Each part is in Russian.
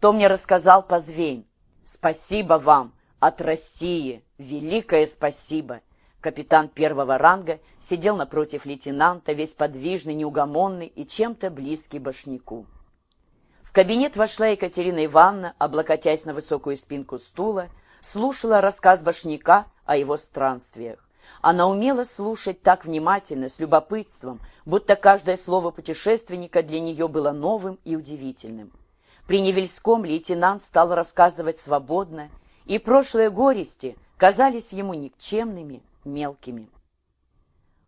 то мне рассказал Позвейн. Спасибо вам от России, великое спасибо. Капитан первого ранга сидел напротив лейтенанта, весь подвижный, неугомонный и чем-то близкий башняку. В кабинет вошла Екатерина Ивановна, облокотясь на высокую спинку стула, слушала рассказ башняка о его странствиях. Она умела слушать так внимательно, с любопытством, будто каждое слово путешественника для нее было новым и удивительным. При Невельском лейтенант стал рассказывать свободно, и прошлые горести казались ему никчемными, мелкими.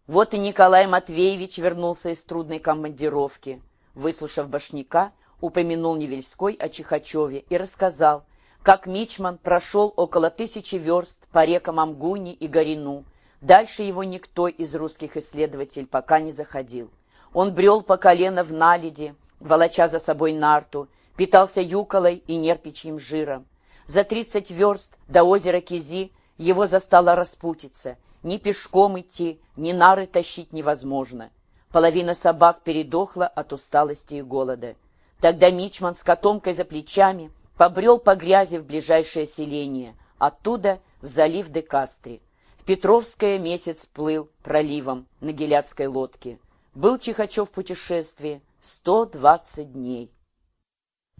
Вот и Николай Матвеевич вернулся из трудной командировки. Выслушав башняка, упомянул Невельской о Чихачеве и рассказал, как Мичман прошел около тысячи верст по рекам Амгуни и Горину. Дальше его никто из русских исследователей пока не заходил. Он брел по колено в наледи, волоча за собой нарту, питался юколой и нерпичьим жиром. За тридцать верст до озера Кизи его застала распутиться. Ни пешком идти, ни нары тащить невозможно. Половина собак передохла от усталости и голода. Тогда Мичман с котомкой за плечами побрел по грязи в ближайшее селение, оттуда в залив Декастри. В Петровское месяц плыл проливом на геляцкой лодке. Был Чихачев в путешествии 120 дней.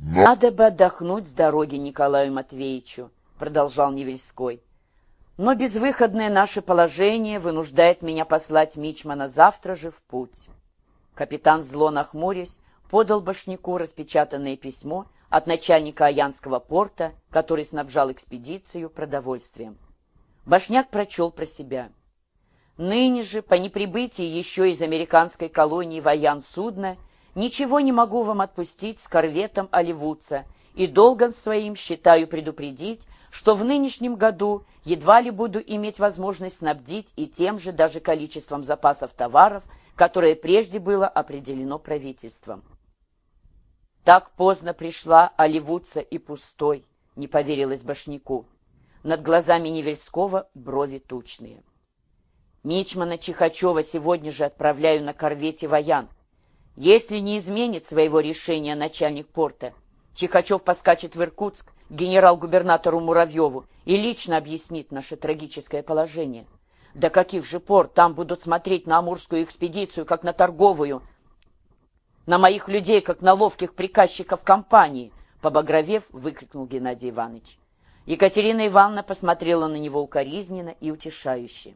«Надо бы отдохнуть с дороги Николаю Матвеевичу», — продолжал Невельской. «Но безвыходное наше положение вынуждает меня послать Мичмана завтра же в путь». Капитан зло нахмурясь подал Башняку распечатанное письмо от начальника Аянского порта, который снабжал экспедицию продовольствием. Башняк прочел про себя. «Ныне же, по неприбытии еще из американской колонии в Аян судна, ничего не могу вам отпустить с корветом Оливудца, и долгом своим считаю предупредить, что в нынешнем году едва ли буду иметь возможность снабдить и тем же даже количеством запасов товаров, которое прежде было определено правительством. Так поздно пришла Оливудца и пустой, не поверилась Башняку. Над глазами Невельского брови тучные. Мичмана Чихачева сегодня же отправляю на корвете «Воян». Если не изменит своего решения начальник порта, Чихачев поскачет в Иркутск генерал-губернатору Муравьеву и лично объяснит наше трагическое положение. До каких же пор там будут смотреть на Амурскую экспедицию, как на торговую, на моих людей, как на ловких приказчиков компании!» Побагровев, выкрикнул Геннадий Иванович. Екатерина Ивановна посмотрела на него укоризненно и утешающе.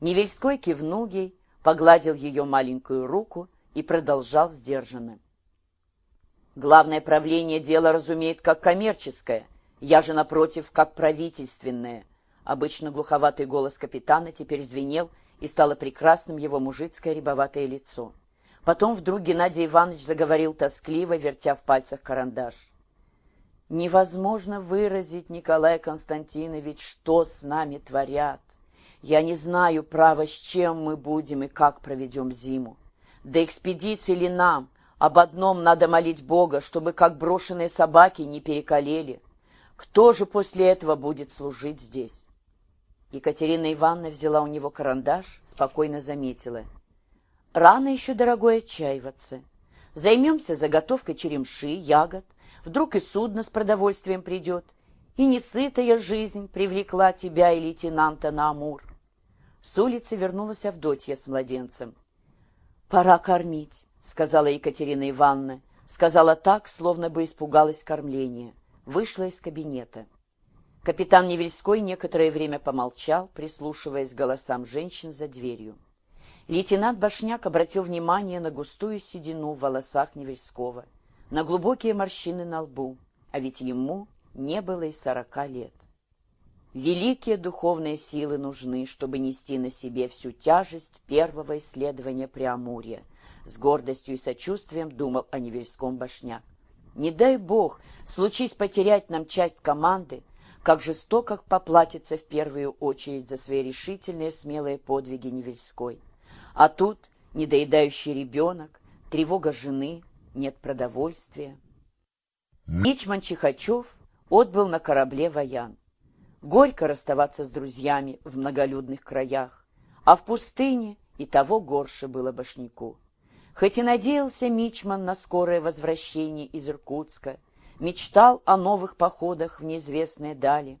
Невельской кивнул ей, погладил ее маленькую руку и продолжал сдержанно. «Главное правление дело разумеет как коммерческое, я же, напротив, как правительственное». Обычно глуховатый голос капитана теперь звенел, и стало прекрасным его мужицкое рябоватое лицо. Потом вдруг Геннадий Иванович заговорил тоскливо, вертя в пальцах карандаш. «Невозможно выразить, Николай Константинович, что с нами творят. Я не знаю, право, с чем мы будем и как проведем зиму. До экспедиции ли нам? Об одном надо молить Бога, чтобы, как брошенные собаки, не перекалели. Кто же после этого будет служить здесь?» Екатерина Ивановна взяла у него карандаш, спокойно заметила — Рано еще, дорогой, отчаиваться. Займемся заготовкой черемши, ягод. Вдруг и судно с продовольствием придет. И несытая жизнь привлекла тебя и лейтенанта на Амур. С улицы вернулась Авдотья с младенцем. «Пора кормить», — сказала Екатерина Ивановна. Сказала так, словно бы испугалась кормления. Вышла из кабинета. Капитан Невельской некоторое время помолчал, прислушиваясь к голосам женщин за дверью. Лейтенант Башняк обратил внимание на густую седину в волосах Невельского, на глубокие морщины на лбу, а ведь ему не было и сорока лет. Великие духовные силы нужны, чтобы нести на себе всю тяжесть первого исследования Преамурья. С гордостью и сочувствием думал о Невельском башняк. Не дай бог, случись потерять нам часть команды, как жестоко поплатится в первую очередь за свои решительные смелые подвиги Невельской. А тут недоедающий ребенок, тревога жены, нет продовольствия. Мичман Чихачев отбыл на корабле «Воян». Горько расставаться с друзьями в многолюдных краях, а в пустыне и того горше было башняку. Хоть и надеялся Мичман на скорое возвращение из Иркутска, мечтал о новых походах в неизвестные дали.